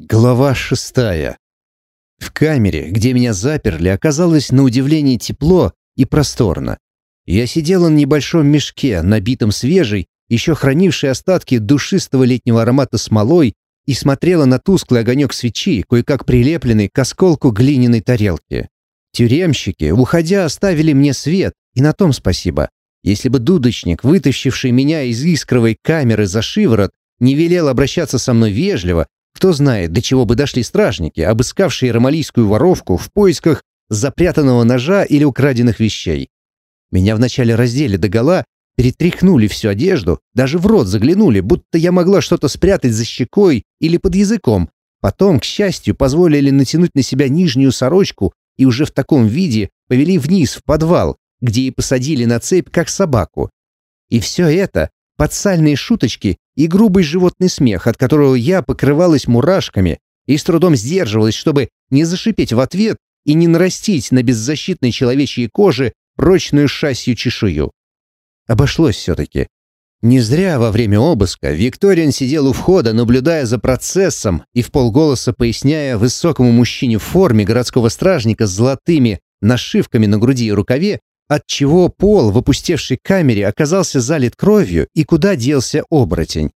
Глава шестая. В камере, где меня заперли, оказалось на удивление тепло и просторно. Я сидела на небольшом мешке, набитом свежей, еще хранившей остатки душистого летнего аромата смолой, и смотрела на тусклый огонек свечи, кое-как прилепленный к осколку глиняной тарелки. Тюремщики, уходя, оставили мне свет, и на том спасибо. Если бы дудочник, вытащивший меня из искровой камеры за шиворот, не велел обращаться со мной вежливо, кто знает, до чего бы дошли стражники, обыскавшие ромалийскую воровку в поисках запрятанного ножа или украденных вещей. Меня вначале раздели догола, перетряхнули всю одежду, даже в рот заглянули, будто я могла что-то спрятать за щекой или под языком. Потом, к счастью, позволили натянуть на себя нижнюю сорочку и уже в таком виде повели вниз, в подвал, где и посадили на цепь, как собаку. И все это под сальные шуточки и грубый животный смех, от которого я покрывалась мурашками и с трудом сдерживалась, чтобы не зашипеть в ответ и не нарастить на беззащитной человечьей коже прочную шасью чешую. Обошлось все-таки. Не зря во время обыска Викториан сидел у входа, наблюдая за процессом и в полголоса поясняя высокому мужчине в форме городского стражника с золотыми нашивками на груди и рукаве, отчего пол в опустевшей камере оказался залит кровью и куда делся оборотень.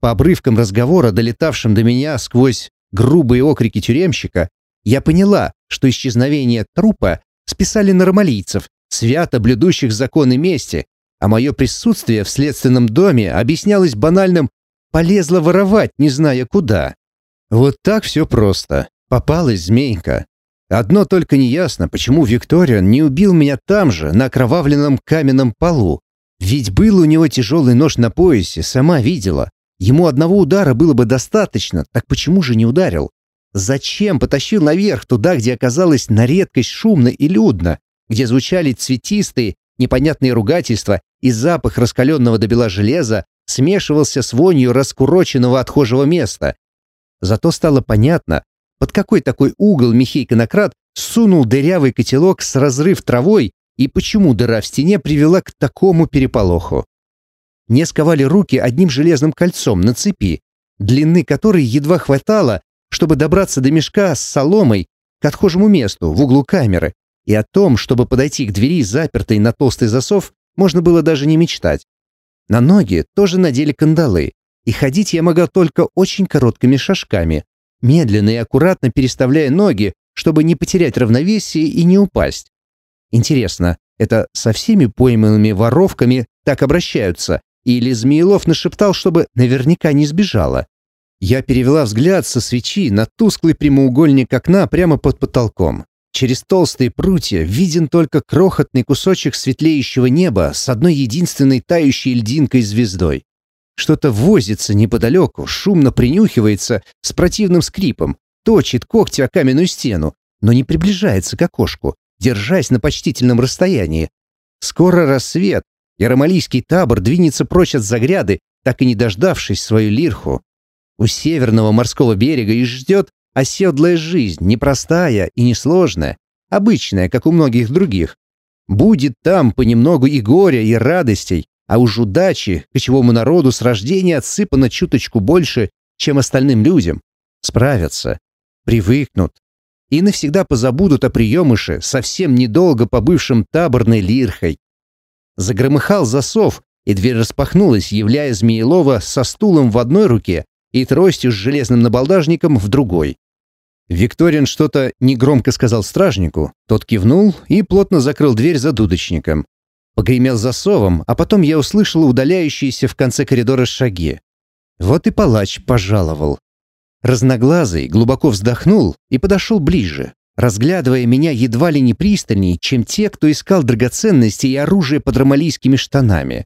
По обрывкам разговора, долетавшим до меня сквозь грубые окрики тюремщика, я поняла, что исчезновение трупа списали нормалийцев, свято блюдущих законы мести, а мое присутствие в следственном доме объяснялось банальным «полезла воровать, не зная куда». Вот так все просто. Попалась змейка. Одно только неясно, почему Викториан не убил меня там же, на окровавленном каменном полу. Ведь был у него тяжелый нож на поясе, сама видела. Ему одного удара было бы достаточно, так почему же не ударил? Зачем потащил наверх, туда, где оказалось на редкость шумно и людно, где звучали цветистые, непонятные ругательства и запах раскаленного до бела железа смешивался с вонью раскуроченного отхожего места? Зато стало понятно, под какой такой угол Михей-конократ сунул дырявый котелок с разрыв травой и почему дыра в стене привела к такому переполоху. Мне сковали руки одним железным кольцом на цепи, длины которой едва хватало, чтобы добраться до мешка с соломой к отхожему месту в углу камеры, и о том, чтобы подойти к двери, запертой на толстый засов, можно было даже не мечтать. На ноги тоже надели кандалы, и ходить я могла только очень короткими шажками, медленно и аккуратно переставляя ноги, чтобы не потерять равновесие и не упасть. Интересно, это со всеми пойманными воровками так обращаются? Или Змеелов нашептал, чтобы наверняка не сбежала? Я перевела взгляд со свечи на тусклый прямоугольник окна прямо под потолком. Через толстые прутья виден только крохотный кусочек светлеющего неба с одной единственной тающей льдинкой звездой. Что-то возится неподалеку, шумно принюхивается с противным скрипом, точит когти о каменную стену, но не приближается к окошку, держась на почтительном расстоянии. Скоро рассвет, и ромалийский табор двинется прочь от загряды, так и не дождавшись свою лирху. У северного морского берега их ждет оседлая жизнь, непростая и несложная, обычная, как у многих других. Будет там понемногу и горя, и радостей, а уж удачи, кочевому народу с рождения отсыпано чуточку больше, чем остальным людям. Справятся, привыкнут и навсегда позабудут о приемыше, совсем недолго побывшим таборной лирхой. Загромыхал засов, и дверь распахнулась, являя Змеелова со стулом в одной руке и тростью с железным набалдажником в другой. Викторин что-то негромко сказал стражнику, тот кивнул и плотно закрыл дверь за дудочником. Погремел засовом, а потом я услышала удаляющиеся в конце коридора шаги. Вот и палач пожаловал. Разноглазый глубоко вздохнул и подошел ближе, разглядывая меня едва ли не пристальней, чем те, кто искал драгоценности и оружие под ромалийскими штанами.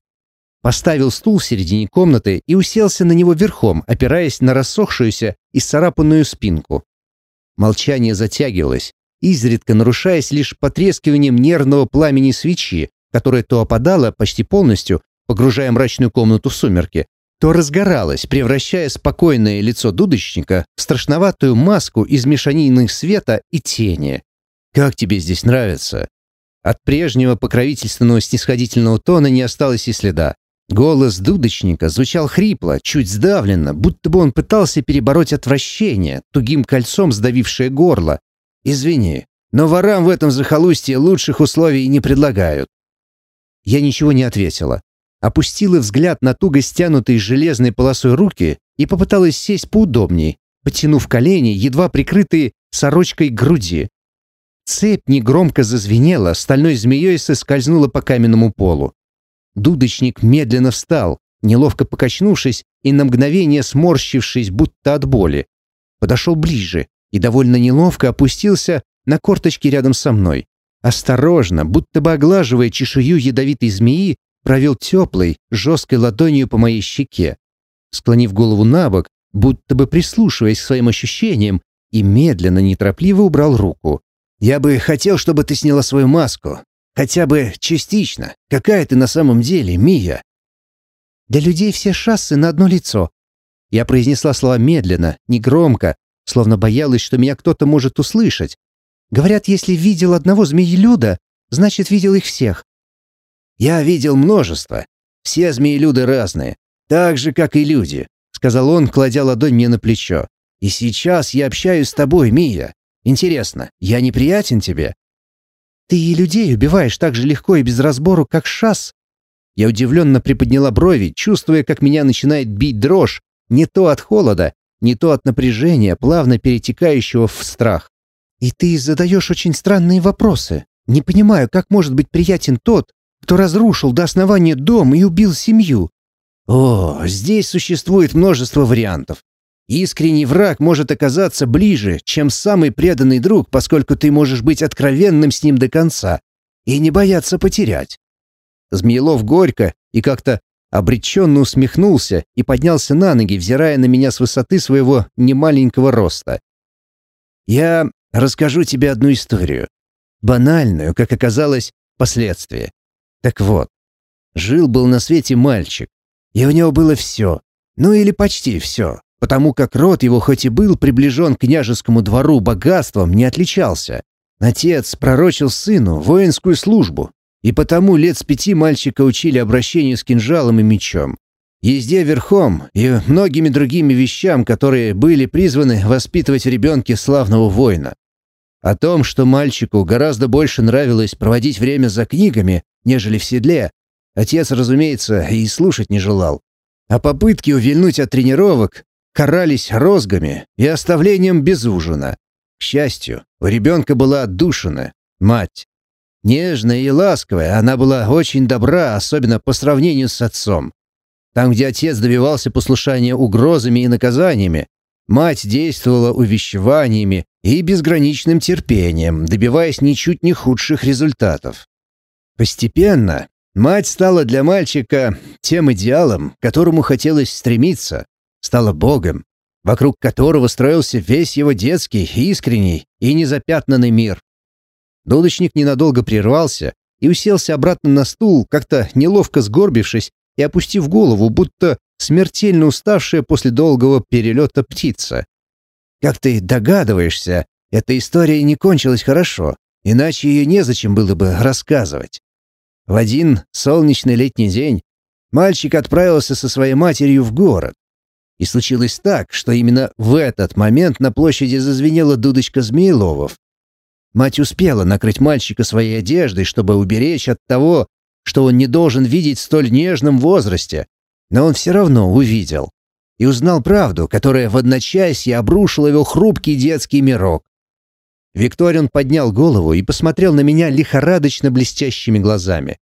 Поставил стул в середине комнаты и уселся на него верхом, опираясь на рассохшуюся и царапанную спинку. Молчание затягивалось, изредка нарушаясь лишь потрескиванием нервного пламени свечи, которая то опадала почти полностью, погружая мрачную комнату в сумерки, то разгоралась, превращая спокойное лицо дудочника в страшноватую маску из мешанины света и тени. «Как тебе здесь нравится?» От прежнего покровительственного снисходительного тона не осталось и следа. Голос дудочника звучал хрипло, чуть сдавленно, будто бы он пытался перебороть отвращение, тугим кольцом сдавившее горло. «Извини, но ворам в этом захолустье лучших условий не предлагают». Я ничего не ответила. Опустила взгляд на туго стянутые железной полосой руки и попыталась сесть поудобней, потянув колени, едва прикрытые сорочкой груди. Цепь негромко зазвенела, стальной змеей соскользнула по каменному полу. Дудочник медленно встал, неловко покачнувшись и на мгновение сморщившись, будто от боли. Подошел ближе и довольно неловко опустился на корточки рядом со мной. Осторожно, будто бы оглаживая чешую ядовитой змеи, провел теплой, жесткой ладонью по моей щеке. Склонив голову на бок, будто бы прислушиваясь к своим ощущениям, и медленно, неторопливо убрал руку. «Я бы хотел, чтобы ты сняла свою маску. Хотя бы частично. Какая ты на самом деле, Мия?» «Для людей все шассы на одно лицо». Я произнесла слова медленно, негромко, словно боялась, что меня кто-то может услышать. Говорят, если видел одного змеелюда, значит, видел их всех. «Я видел множество. Все змеелюды разные, так же, как и люди», — сказал он, кладя ладонь мне на плечо. «И сейчас я общаюсь с тобой, Мия. Интересно, я неприятен тебе?» «Ты и людей убиваешь так же легко и без разбору, как шас?» Я удивленно приподняла брови, чувствуя, как меня начинает бить дрожь, не то от холода, не то от напряжения, плавно перетекающего в страх. «И ты задаешь очень странные вопросы. Не понимаю, как может быть приятен тот, кто разрушил до основания дом и убил семью?» «О, здесь существует множество вариантов. Искренний враг может оказаться ближе, чем самый преданный друг, поскольку ты можешь быть откровенным с ним до конца и не бояться потерять. Змеелов горько и как-то обреченно усмехнулся и поднялся на ноги, взирая на меня с высоты своего немаленького роста. «Я расскажу тебе одну историю. Банальную, как оказалось, последствия. Так вот, жил-был на свете мальчик, и у него было все, ну или почти все потому как род его хоть и был приближен к княжескому двору богатством, не отличался. Отец пророчил сыну воинскую службу, и потому лет с пяти мальчика учили обращению с кинжалом и мечом, езде верхом и многими другими вещам, которые были призваны воспитывать в ребенке славного воина. О том, что мальчику гораздо больше нравилось проводить время за книгами, нежели в седле, отец, разумеется, и слушать не желал. А попытки увильнуть от тренировок карались розгами и оставлением без ужина. К счастью, у ребенка была отдушина, мать. Нежная и ласковая, она была очень добра, особенно по сравнению с отцом. Там, где отец добивался послушания угрозами и наказаниями, мать действовала увещеваниями и безграничным терпением, добиваясь ничуть не худших результатов. Постепенно мать стала для мальчика тем идеалом, к которому хотелось стремиться, стала Богом, вокруг которого строился весь его детский, искренний и незапятнанный мир. Дудочник ненадолго прервался и уселся обратно на стул, как-то неловко сгорбившись и опустив голову, будто смертельно уставшая после долгого перелета птица. «Как ты догадываешься, эта история не кончилась хорошо, иначе ее незачем было бы рассказывать. В один солнечный летний день мальчик отправился со своей матерью в город. И случилось так, что именно в этот момент на площади зазвенела дудочка Змееловов. Мать успела накрыть мальчика своей одеждой, чтобы уберечь от того, что он не должен видеть в столь нежном возрасте, но он все равно увидел. И узнал правду, которая в одночасье обрушила его хрупкий детский мирок. Викторин поднял голову и посмотрел на меня лихорадочно блестящими глазами.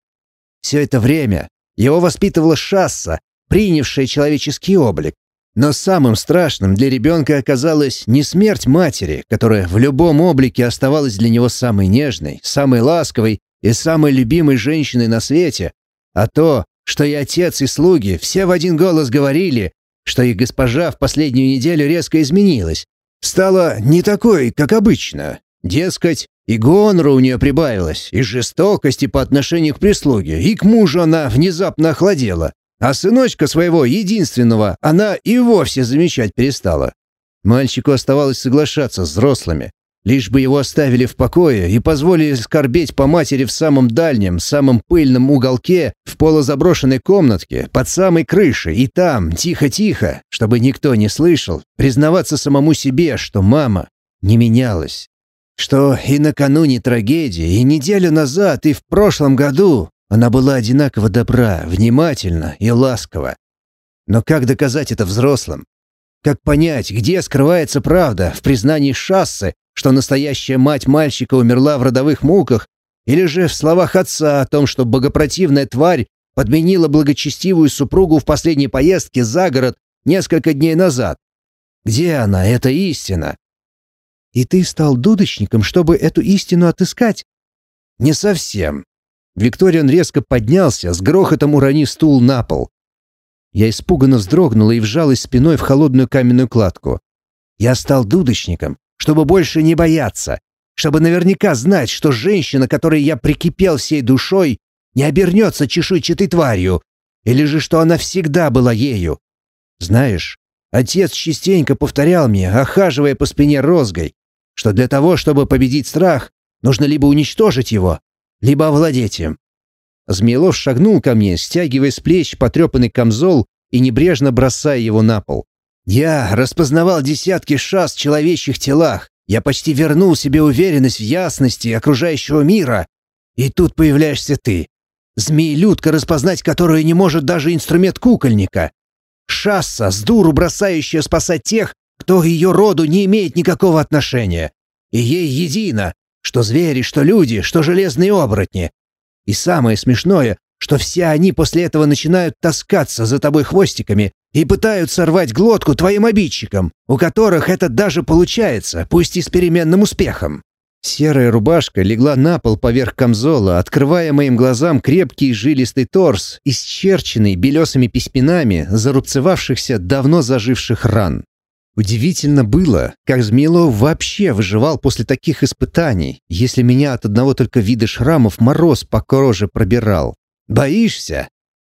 Все это время его воспитывала Шасса, принявшая человеческий облик, но самым страшным для ребенка оказалась не смерть матери, которая в любом облике оставалась для него самой нежной, самой ласковой и самой любимой женщиной на свете, а то, что и отец, и слуги все в один голос говорили, что их госпожа в последнюю неделю резко изменилась, стала не такой, как обычно. Дескать, и гонора у нее прибавилось, и жестокости по отношению к прислуге, и к мужу она внезапно охладела. А сыночка своего, единственного, она и вовсе замечать перестала. Мальчику оставалось соглашаться с взрослыми, Лишь бы его оставили в покое и позволили скорбеть по матери в самом дальнем, самом пыльном уголке, в полузаброшенной комнатке, под самой крышей, и там, тихо-тихо, чтобы никто не слышал, признаваться самому себе, что мама не менялась. Что и накануне трагедии, и неделю назад, и в прошлом году она была одинаково добра, внимательна и ласкова. Но как доказать это взрослым? Как понять, где скрывается правда в признании Шассы, что настоящая мать мальчика умерла в родовых муках, или же в словах отца о том, что богопротивная тварь подменила благочестивую супругу в последней поездке за город несколько дней назад? Где она, эта истина? И ты стал дудочником, чтобы эту истину отыскать? Не совсем. Викториан резко поднялся, с грохотом уронив стул на пол. Я испуганно вздрогнула и вжалась спиной в холодную каменную кладку. Я стал дудочником, чтобы больше не бояться, чтобы наверняка знать, что женщина, которой я прикипел всей душой, не обернется чешуйчатой тварью, или же что она всегда была ею. Знаешь, отец частенько повторял мне, охаживая по спине розгой, что для того, чтобы победить страх, нужно либо уничтожить его, либо овладеть им. Змеелов шагнул ко мне, стягивая с плеч потрепанный камзол и небрежно бросая его на пол. Я распознавал десятки шас в человечьих телах. Я почти вернул себе уверенность в ясности окружающего мира. И тут появляешься ты. Змеелюдка, распознать которую не может даже инструмент кукольника. Шасса, с дуру бросающая спасать тех, кто ее роду не имеет никакого отношения. И ей едино, что звери, что люди, что железные оборотни. И самое смешное, что все они после этого начинают таскаться за тобой хвостиками и пытаются рвать глотку твоим обидчикам, у которых это даже получается, пусть и с переменным успехом. Серая рубашка легла на пол поверх камзола, открывая моим глазам крепкий жилистый торс, исчерченный белесыми письменами зарубцевавшихся давно заживших ран. Удивительно было, как Змеилов вообще выживал после таких испытаний, если меня от одного только вида шрамов мороз по коже пробирал. «Боишься?»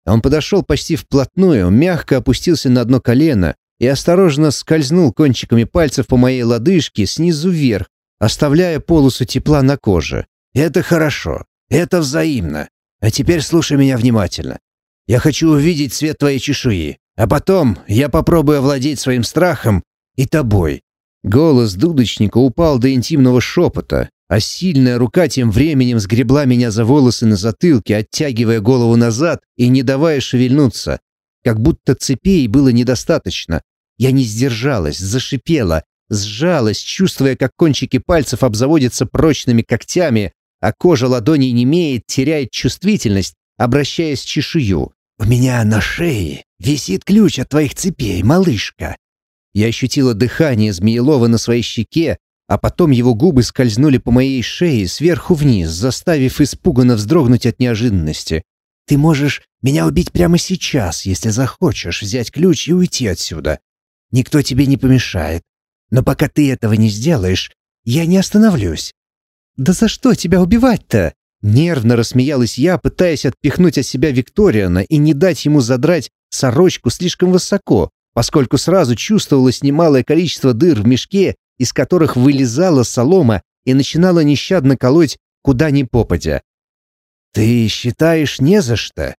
Он подошел почти вплотную, мягко опустился на одно колено и осторожно скользнул кончиками пальцев по моей лодыжке снизу вверх, оставляя полосу тепла на коже. «Это хорошо. Это взаимно. А теперь слушай меня внимательно. Я хочу увидеть цвет твоей чешуи, а потом я попробую овладеть своим страхом и тобой». Голос дудочника упал до интимного шепота, а сильная рука тем временем сгребла меня за волосы на затылке, оттягивая голову назад и не давая шевельнуться. Как будто цепей было недостаточно. Я не сдержалась, зашипела, сжалась, чувствуя, как кончики пальцев обзаводятся прочными когтями, а кожа ладоней немеет, теряет чувствительность, обращаясь в чешую. «У меня на шее висит ключ от твоих цепей, малышка». Я ощутила дыхание Змеелова на своей щеке, а потом его губы скользнули по моей шее сверху вниз, заставив испуганно вздрогнуть от неожиданности. «Ты можешь меня убить прямо сейчас, если захочешь взять ключ и уйти отсюда. Никто тебе не помешает. Но пока ты этого не сделаешь, я не остановлюсь». «Да за что тебя убивать-то?» Нервно рассмеялась я, пытаясь отпихнуть от себя Викториана и не дать ему задрать сорочку слишком высоко, поскольку сразу чувствовалось немалое количество дыр в мешке из которых вылезала солома и начинала нещадно колоть куда ни попадя. «Ты считаешь не за что?»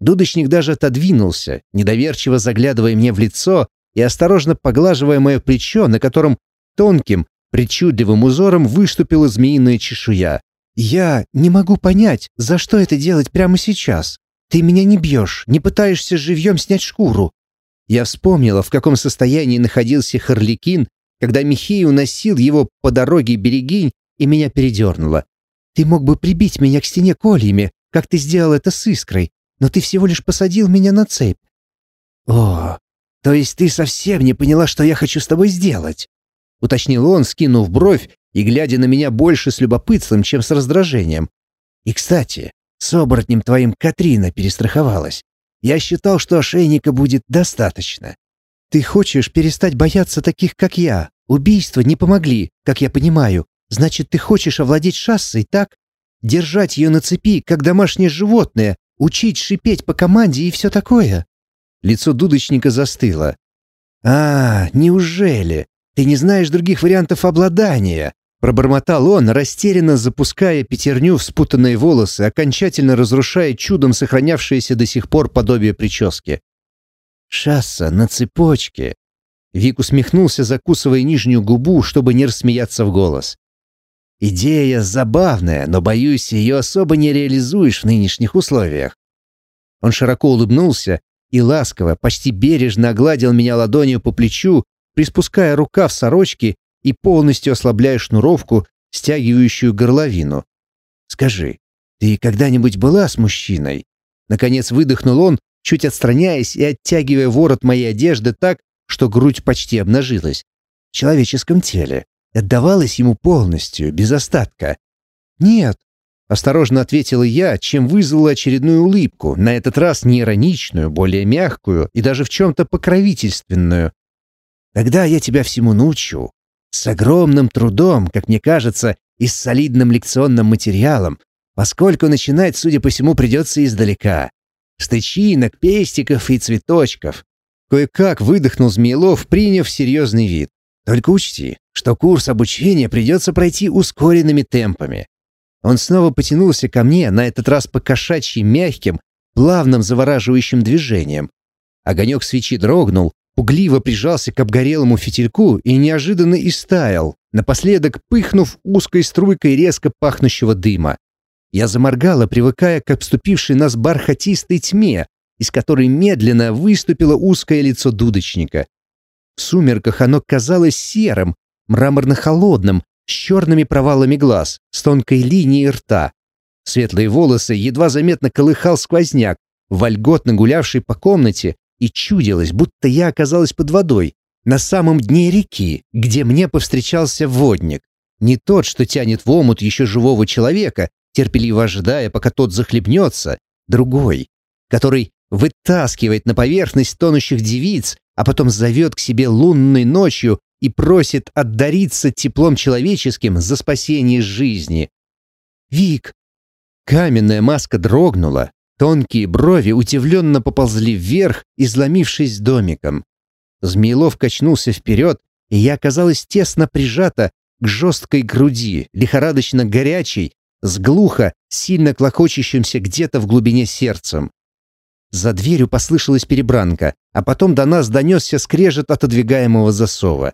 Дудочник даже отодвинулся, недоверчиво заглядывая мне в лицо и осторожно поглаживая мое плечо, на котором тонким, причудливым узором выступила змеиная чешуя. «Я не могу понять, за что это делать прямо сейчас. Ты меня не бьешь, не пытаешься живьем снять шкуру». Я вспомнила, в каком состоянии находился Харликин когда Михей уносил его по дороге берегинь и меня передернуло. «Ты мог бы прибить меня к стене кольями, как ты сделал это с искрой, но ты всего лишь посадил меня на цепь». «О, то есть ты совсем не поняла, что я хочу с тобой сделать?» — уточнил он, скинув бровь и глядя на меня больше с любопытством, чем с раздражением. «И, кстати, с оборотнем твоим Катрина перестраховалась. Я считал, что ошейника будет достаточно. Ты хочешь перестать бояться таких, как я. Убийства не помогли, как я понимаю. Значит, ты хочешь овладеть шассой, так? Держать ее на цепи, как домашнее животное, учить шипеть по команде и все такое?» Лицо дудочника застыло. «А, неужели? Ты не знаешь других вариантов обладания? Пробормотал он, растерянно запуская пятерню в спутанные волосы, окончательно разрушая чудом сохранявшееся до сих пор подобие прически. «Шасса на цепочке!» Вик усмехнулся, закусывая нижнюю губу, чтобы не рассмеяться в голос. «Идея забавная, но, боюсь, ее особо не реализуешь в нынешних условиях». Он широко улыбнулся и ласково, почти бережно огладил меня ладонью по плечу, приспуская рукав сорочки и полностью ослабляя шнуровку, стягивающую горловину. «Скажи, ты когда-нибудь была с мужчиной?» Наконец выдохнул он, чуть отстраняясь и оттягивая ворот моей одежды так, что грудь почти обнажилась. В человеческом теле. Отдавалась ему полностью, без остатка. «Нет», — осторожно ответила я, чем вызвала очередную улыбку, на этот раз не ироничную, более мягкую и даже в чем-то покровительственную. «Тогда я тебя всему научу. С огромным трудом, как мне кажется, и с солидным лекционным материалом, поскольку начинать, судя по всему, придется издалека. С тычинок, пестиков и цветочков. Кое-как выдохнул Змеелов, приняв серьезный вид. Только учти, что курс обучения придется пройти ускоренными темпами. Он снова потянулся ко мне, на этот раз по кошачьи мягким, плавным завораживающим движением. Огонек свечи дрогнул, пугливо прижался к обгорелому фитильку и неожиданно истаял, напоследок пыхнув узкой струйкой резко пахнущего дыма. Я заморгала, привыкая к обступившей нас бархатистой тьме, из которой медленно выступило узкое лицо дудочника. В сумерках оно казалось серым, мраморно-холодным, с черными провалами глаз, с тонкой линией рта. Светлые волосы едва заметно колыхал сквозняк, вольготно гулявший по комнате, и чудилось, будто я оказалась под водой, на самом дне реки, где мне повстречался водник. Не тот, что тянет в омут еще живого человека, терпеливо ожидая, пока тот захлебнется, другой, который вытаскивает на поверхность тонущих девиц, а потом зовет к себе лунной ночью и просит отдариться теплом человеческим за спасение жизни. «Вик!» Каменная маска дрогнула, Тонкие брови удивленно поползли вверх, изломившись домиком. Змеелов качнулся вперед, и я оказалась тесно прижата к жесткой груди, лихорадочно горячей, с глухо, сильно клокочущимся где-то в глубине сердцем. За дверью послышалась перебранка, а потом до нас донесся скрежет отодвигаемого засова.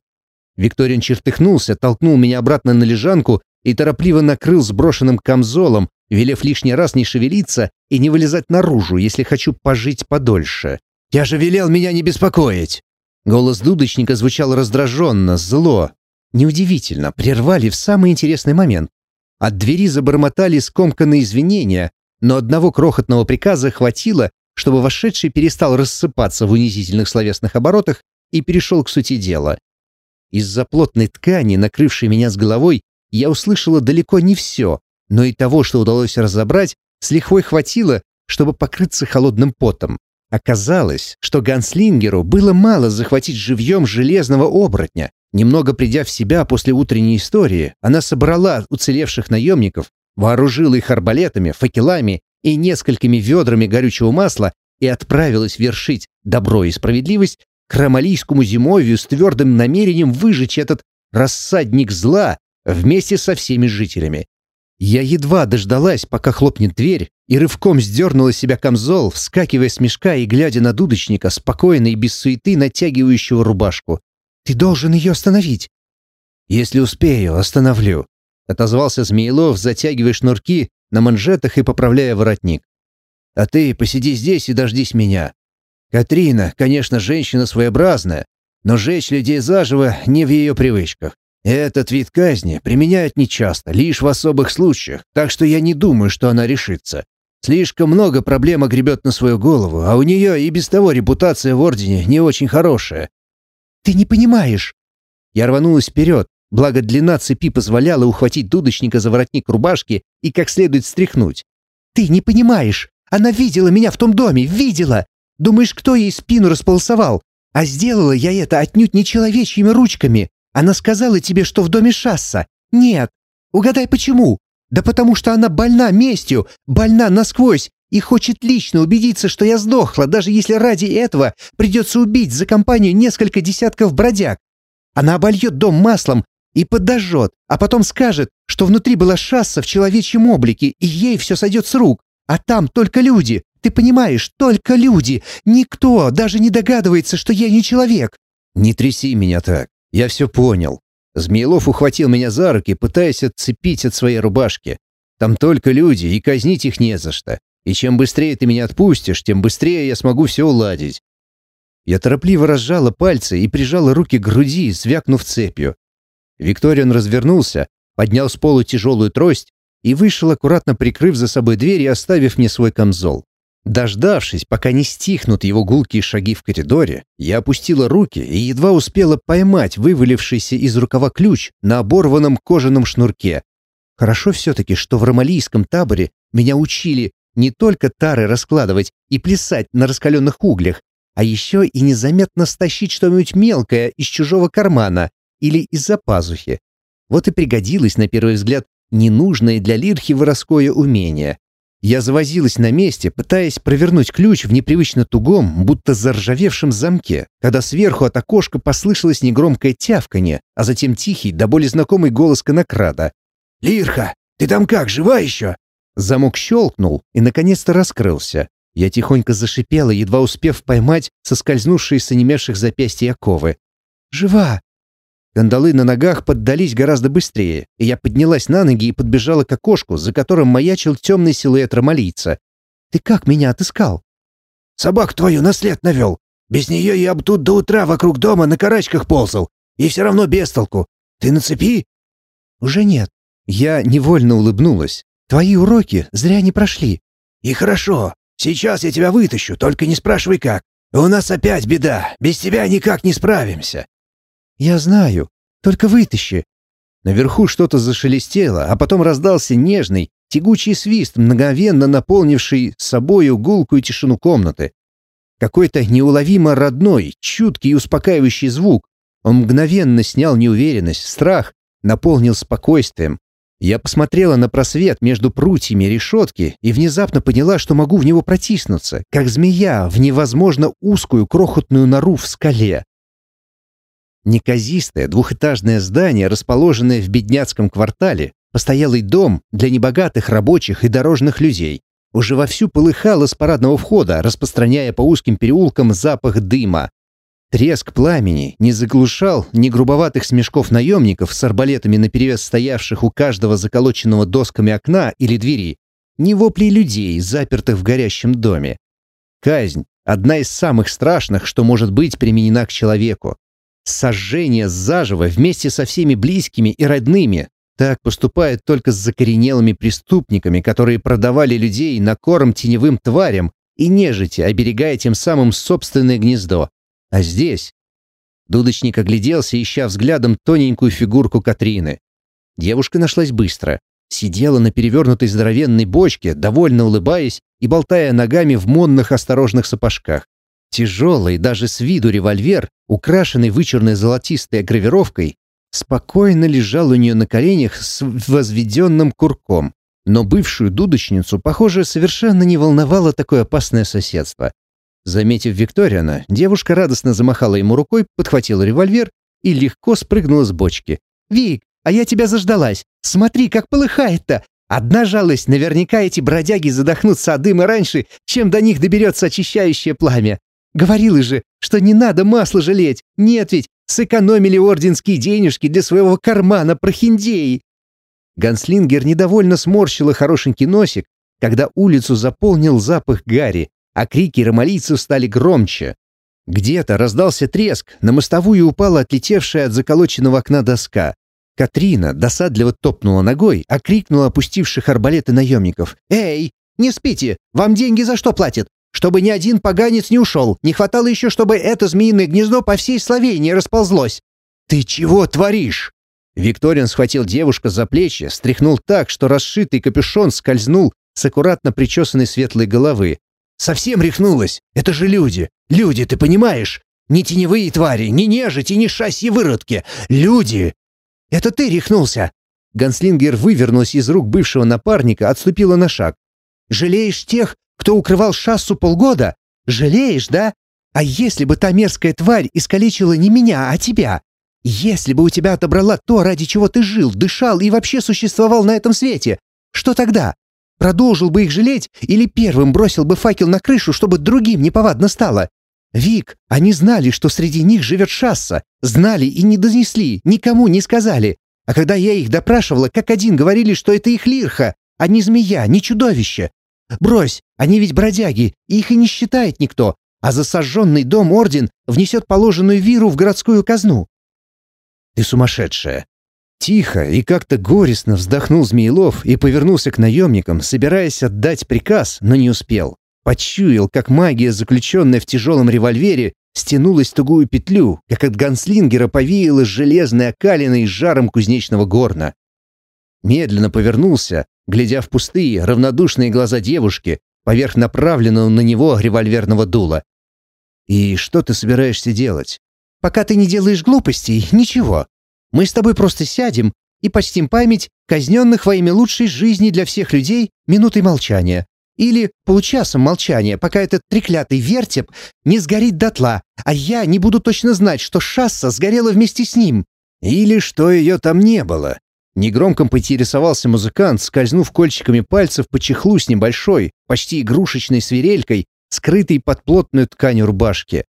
Викторин чертыхнулся, толкнул меня обратно на лежанку и торопливо накрыл сброшенным камзолом, велев лишний раз не шевелиться и не вылезать наружу, если хочу пожить подольше. «Я же велел меня не беспокоить!» Голос дудочника звучал раздраженно, зло. Неудивительно, прервали в самый интересный момент. От двери забормотали скомканные извинения, но одного крохотного приказа хватило, чтобы вошедший перестал рассыпаться в унизительных словесных оборотах и перешел к сути дела. Из-за плотной ткани, накрывшей меня с головой, я услышала далеко не все, но и того, что удалось разобрать, с лихвой хватило, чтобы покрыться холодным потом. Оказалось, что Ганслингеру было мало захватить живьем железного оборотня. Немного придя в себя после утренней истории, она собрала уцелевших наемников, вооружила их арбалетами, факелами и несколькими ведрами горючего масла и отправилась вершить добро и справедливость к ромалийскому зимовью с твердым намерением выжечь этот рассадник зла вместе со всеми жителями. Я едва дождалась, пока хлопнет дверь, и рывком сдернула себя камзол, вскакивая с мешка и глядя на дудочника, спокойно и без суеты натягивающего рубашку. «Ты должен ее остановить!» «Если успею, остановлю», — отозвался Змеилов, затягивая шнурки на манжетах и поправляя воротник. «А ты посиди здесь и дождись меня. Катрина, конечно, женщина своеобразная, но жечь людей заживо не в ее привычках. Этот вид казни применяют нечасто, лишь в особых случаях, так что я не думаю, что она решится. Слишком много проблем огребет на свою голову, а у нее и без того репутация в Ордене не очень хорошая. «Ты не понимаешь!» Я рванулась вперед, благо длина цепи позволяла ухватить дудочника за воротник рубашки и как следует стряхнуть. «Ты не понимаешь! Она видела меня в том доме, видела! Думаешь, кто ей спину располосовал? А сделала я это отнюдь не человечьими ручками, она сказала тебе, что в доме Шасса. Нет. Угадай, почему? Да потому что она больна местью, больна насквозь и хочет лично убедиться, что я сдохла, даже если ради этого придется убить за компанию несколько десятков бродяг. Она обольет дом маслом и подожжет, а потом скажет, что внутри была шасса в человечьем облике, и ей все сойдет с рук. А там только люди. Ты понимаешь, только люди. Никто даже не догадывается, что я не человек. Не тряси меня так. Я все понял. Змеелов ухватил меня за руки, пытаясь отцепить от своей рубашки. Там только люди, и казнить их не за что. И чем быстрее ты меня отпустишь, тем быстрее я смогу все уладить. Я торопливо разжала пальцы и прижала руки к груди, звякнув цепью. Викториан развернулся, поднял с пола тяжелую трость и вышел, аккуратно прикрыв за собой дверь и оставив мне свой камзол. Дождавшись, пока не стихнут его гулкие шаги в коридоре, я опустила руки и едва успела поймать вывалившийся из рукава ключ на оборванном кожаном шнурке. Хорошо все-таки, что в ромалийском таборе меня учили не только тары раскладывать и плясать на раскаленных углях, а еще и незаметно стащить что-нибудь мелкое из чужого кармана, или из-за пазухи. Вот и пригодилось, на первый взгляд, ненужное для лирхи воровское умение. Я завозилась на месте, пытаясь провернуть ключ в непривычно тугом, будто заржавевшем замке, когда сверху от окошка послышалось негромкое тявканье, а затем тихий, до боли знакомый голос конокрада. «Лирха, ты там как, жива еще?» Замок щелкнул и, наконец-то, раскрылся. Я тихонько зашипела, едва успев поймать соскользнувшие с онемевших запястья оковы. «Жива!» Кандалы на ногах поддались гораздо быстрее, и я поднялась на ноги и подбежала к окошку, за которым маячил темный силуэт ромалийца. «Ты как меня отыскал?» «Собак твою на след навел. Без нее я бы тут до утра вокруг дома на карачках ползал. И все равно без толку. Ты на цепи?» «Уже нет». Я невольно улыбнулась. «Твои уроки зря не прошли». «И хорошо. Сейчас я тебя вытащу, только не спрашивай как. У нас опять беда. Без тебя никак не справимся». «Я знаю. Только вытащи». Наверху что-то зашелестело, а потом раздался нежный, тягучий свист, мгновенно наполнивший собою гулкую тишину комнаты. Какой-то неуловимо родной, чуткий и успокаивающий звук. Он мгновенно снял неуверенность, страх, наполнил спокойствием. Я посмотрела на просвет между прутьями решетки и внезапно поняла, что могу в него протиснуться, как змея в невозможно узкую крохотную нору в скале. Неказистое двухэтажное здание, расположенное в бедняцком квартале, постоялый дом для небогатых рабочих и дорожных людей, уже вовсю полыхало с парадного входа, распространяя по узким переулкам запах дыма. Треск пламени не заглушал ни грубоватых смешков наемников с арбалетами наперевес стоявших у каждого заколоченного досками окна или двери, ни воплей людей, запертых в горящем доме. Казнь — одна из самых страшных, что может быть применена к человеку. Сожжение заживо вместе со всеми близкими и родными. Так поступают только с закоренелыми преступниками, которые продавали людей на корм теневым тварям и нежити, оберегая тем самым собственное гнездо. А здесь... Дудочник огляделся, ища взглядом тоненькую фигурку Катрины. Девушка нашлась быстро. Сидела на перевернутой здоровенной бочке, довольно улыбаясь и болтая ногами в монных осторожных сапожках. Тяжелый даже с виду револьвер, украшенный вычурной золотистой гравировкой, спокойно лежал у нее на коленях с возведенным курком. Но бывшую дудочницу, похоже, совершенно не волновало такое опасное соседство. Заметив Викториана, девушка радостно замахала ему рукой, подхватила револьвер и легко спрыгнула с бочки. «Вик, а я тебя заждалась! Смотри, как полыхает-то! Одна жалость, наверняка эти бродяги задохнутся от дыма раньше, чем до них доберется очищающее пламя. Говорила же, что не надо масло жалеть. Нет ведь, сэкономили орденские денежки для своего кармана прохиндеи. Ганслингер недовольно сморщила хорошенький носик, когда улицу заполнил запах гари, а крики ромалийцев стали громче. Где-то раздался треск, на мостовую упала отлетевшая от заколоченного окна доска. Катрина досадливо топнула ногой, окрикнула опустивших арбалеты наемников. «Эй, не спите! Вам деньги за что платят? чтобы ни один поганец не ушел. Не хватало еще, чтобы это змеиное гнездо по всей Словении расползлось. «Ты чего творишь?» Викторин схватил девушку за плечи, стряхнул так, что расшитый капюшон скользнул с аккуратно причесанной светлой головы. «Совсем рехнулась? Это же люди! Люди, ты понимаешь? Не теневые твари, не нежити, не шасси выродки! Люди!» «Это ты рехнулся!» Ганслингер вывернулась из рук бывшего напарника, отступила на шаг. «Жалеешь тех, кто укрывал шассу полгода? Жалеешь, да? А если бы та мерзкая тварь искалечила не меня, а тебя? Если бы у тебя отобрала то, ради чего ты жил, дышал и вообще существовал на этом свете, что тогда? Продолжил бы их жалеть или первым бросил бы факел на крышу, чтобы другим неповадно стало? Вик, они знали, что среди них живет Шасса, знали и не донесли, никому не сказали. А когда я их допрашивала, как один говорили, что это их лирха, а не змея, не чудовище. Брось, они ведь бродяги, их и не считает никто, а за сожженный дом орден внесет положенную виру в городскую казну. Ты сумасшедшая. Тихо и как-то горестно вздохнул Змеелов и повернулся к наемникам, собираясь отдать приказ, но не успел. Почуял, как магия, заключенная в тяжелом револьвере, стянулась в тугую петлю, как от ганслингера повеяло железной окалиной жаром кузнечного горна. Медленно повернулся, глядя в пустые, равнодушные глаза девушки, поверх направленного на него револьверного дула. «И что ты собираешься делать?» «Пока ты не делаешь глупостей, ничего. Мы с тобой просто сядем и почтим память казненных во имя лучшей жизни для всех людей минутой молчания. Или получасом молчания, пока этот треклятый вертеп не сгорит дотла, а я не буду точно знать, что шасса сгорела вместе с ним. Или что ее там не было. Негромко поинтересовался музыкант, скользнув кольчиками пальцев по чехлу с небольшой, почти игрушечной свирелькой, скрытой под плотную ткань рубашки.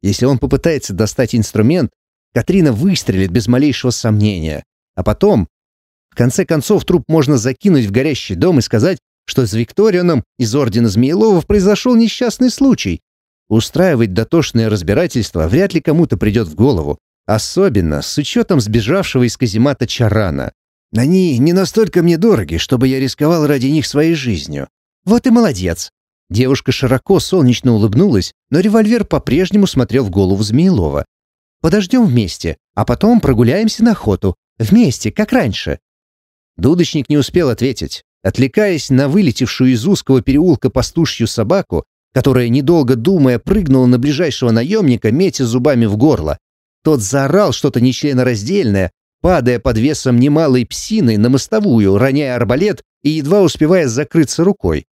Если он попытается достать инструмент, Катрина выстрелит без малейшего сомнения. А потом, в конце концов, труп можно закинуть в горящий дом и сказать, что с Викторианом из Ордена Змееловов произошел несчастный случай. Устраивать дотошное разбирательство вряд ли кому-то придет в голову, особенно с учетом сбежавшего из каземата Чарана. Они не настолько мне дороги, чтобы я рисковал ради них своей жизнью. Вот и молодец. Девушка широко солнечно улыбнулась, но револьвер по-прежнему смотрел в голову Змеелова. Подождем вместе, а потом прогуляемся на охоту. Вместе, как раньше». Дудочник не успел ответить. Отвлекаясь на вылетевшую из узкого переулка пастушью собаку, которая, недолго думая, прыгнула на ближайшего наемника, метя зубами в горло. Тот заорал что-то нечленораздельное, падая под весом немалой псины на мостовую, роняя арбалет и едва успевая закрыться рукой.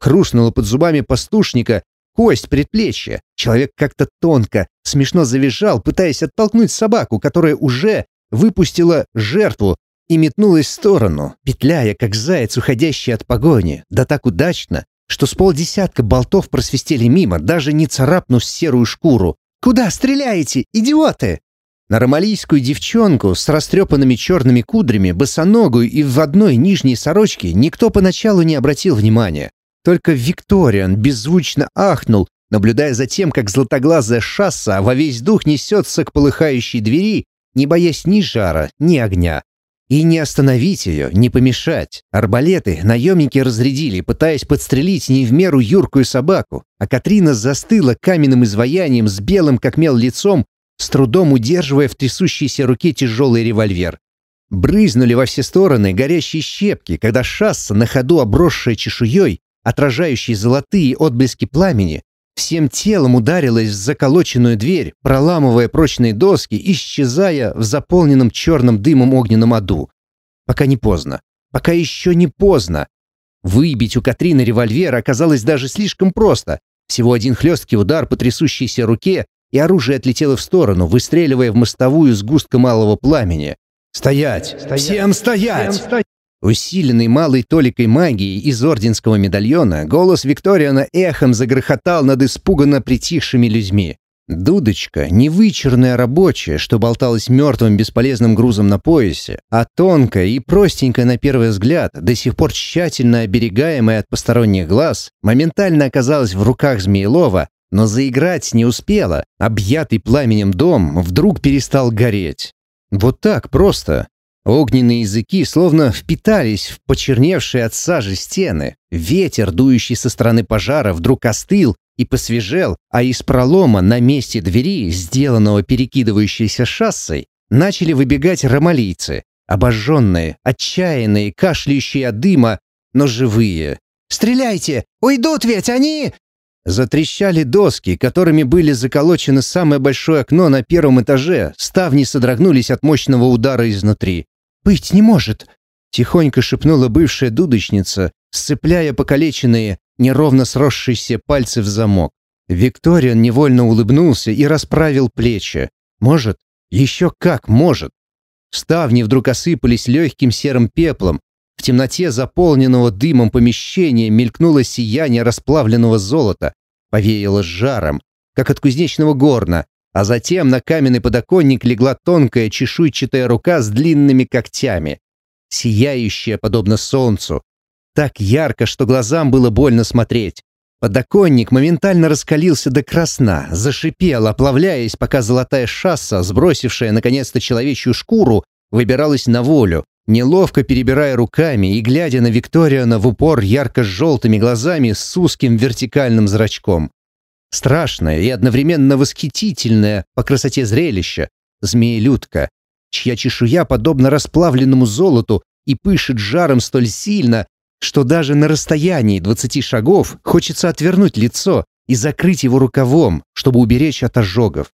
Хрустнула под зубами пастушника кость предплечья. Человек как-то тонко, смешно завизжал, пытаясь оттолкнуть собаку, которая уже выпустила жертву и метнулась в сторону, петляя, как заяц, уходящий от погони, да так удачно, что с полдесятка болтов просвистели мимо, даже не царапнув серую шкуру. «Куда стреляете, идиоты?» На ромалийскую девчонку с растрепанными черными кудрями, босоногую и в одной нижней сорочке никто поначалу не обратил внимания. Только Викториан беззвучно ахнул, наблюдая за тем, как златоглазая шасса во весь дух несется к полыхающей двери, не боясь ни жара, ни огня. И не остановить ее, не помешать. Арбалеты наемники разрядили, пытаясь подстрелить не в меру юркую собаку, а Катрина застыла каменным изваянием с белым как мел лицом, с трудом удерживая в трясущейся руке тяжелый револьвер. Брызнули во все стороны горящие щепки, когда шасса, на ходу обросшая чешуей, отражающей золотые отблески пламени, всем телом ударилась в заколоченную дверь, проламывая прочные доски, исчезая в заполненном черным дымом огненном аду. Пока не поздно. Пока еще не поздно. Выбить у Катрины револьвер оказалось даже слишком просто. Всего один хлесткий удар по трясущейся руке, и оружие отлетело в сторону, выстреливая в мостовую сгустка малого пламени. «Стоять! стоять! Всем стоять!», Всем стоять! Усиленный малой толикой магии из орденского медальона, голос Викториана эхом загрохотал над испуганно притихшими людьми. Дудочка, не вычурная рабочая, что болталась мертвым бесполезным грузом на поясе, а тонкая и простенькая на первый взгляд, до сих пор тщательно оберегаемая от посторонних глаз, моментально оказалась в руках Змеелова, но заиграть не успела. Объятый пламенем дом вдруг перестал гореть. Вот так просто, Огненные языки словно впитались в почерневшие от сажи стены. Ветер, дующий со стороны пожара, вдруг остыл и посвежел, а из пролома на месте двери, сделанного перекидывающейся шассой, начали выбегать ромалийцы, обожженные, отчаянные, кашляющие от дыма, но живые. «Стреляйте! Уйдут ведь они!» Затрещали доски, которыми были заколочены самое большое окно на первом этаже, ставни содрогнулись от мощного удара изнутри. «Быть не может!» — тихонько шепнула бывшая дудочница, сцепляя покалеченные, неровно сросшиеся пальцы в замок. Викториан невольно улыбнулся и расправил плечи. Может, Еще как может. Ставни вдруг осыпались легким серым пеплом. В темноте заполненного дымом помещения мелькнуло сияние расплавленного золота, повеяло жаром, как от кузнечного горна, а затем на каменный подоконник легла тонкая чешуйчатая рука с длинными когтями, сияющая подобно солнцу, так ярко, что глазам было больно смотреть. Подоконник моментально раскалился до красна, зашипел, оплавляясь, пока золотая шасса, сбросившая наконец-то человечью шкуру, выбиралась на волю, неловко перебирая руками и глядя на Викториана в упор ярко-желтыми глазами с узким вертикальным зрачком. Страшное и одновременно восхитительное по красоте зрелища змеелюдка, чья чешуя подобна расплавленному золоту и пышет жаром столь сильно, что даже на расстоянии 20 шагов хочется отвернуть лицо и закрыть его рукавом, чтобы уберечь от ожогов.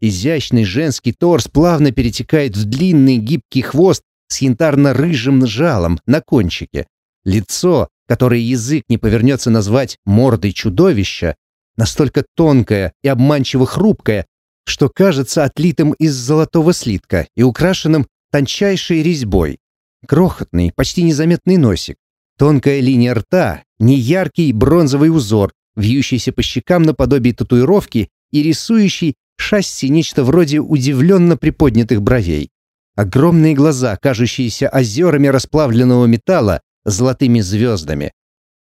Изящный женский торс плавно перетекает в длинный гибкий хвост с янтарно-рыжим жалом на кончике. Лицо, которое язык не повернется назвать мордой чудовища, настолько тонкое и обманчиво хрупкое, что кажется отлитым из золотого слитка и украшенным тончайшей резьбой. Крохотный, почти незаметный носик, Тонкая линия рта, неяркий бронзовый узор, вьющийся по щекам наподобие татуировки и рисующий шасси нечто вроде удивленно приподнятых бровей. Огромные глаза, кажущиеся озерами расплавленного металла, золотыми звездами.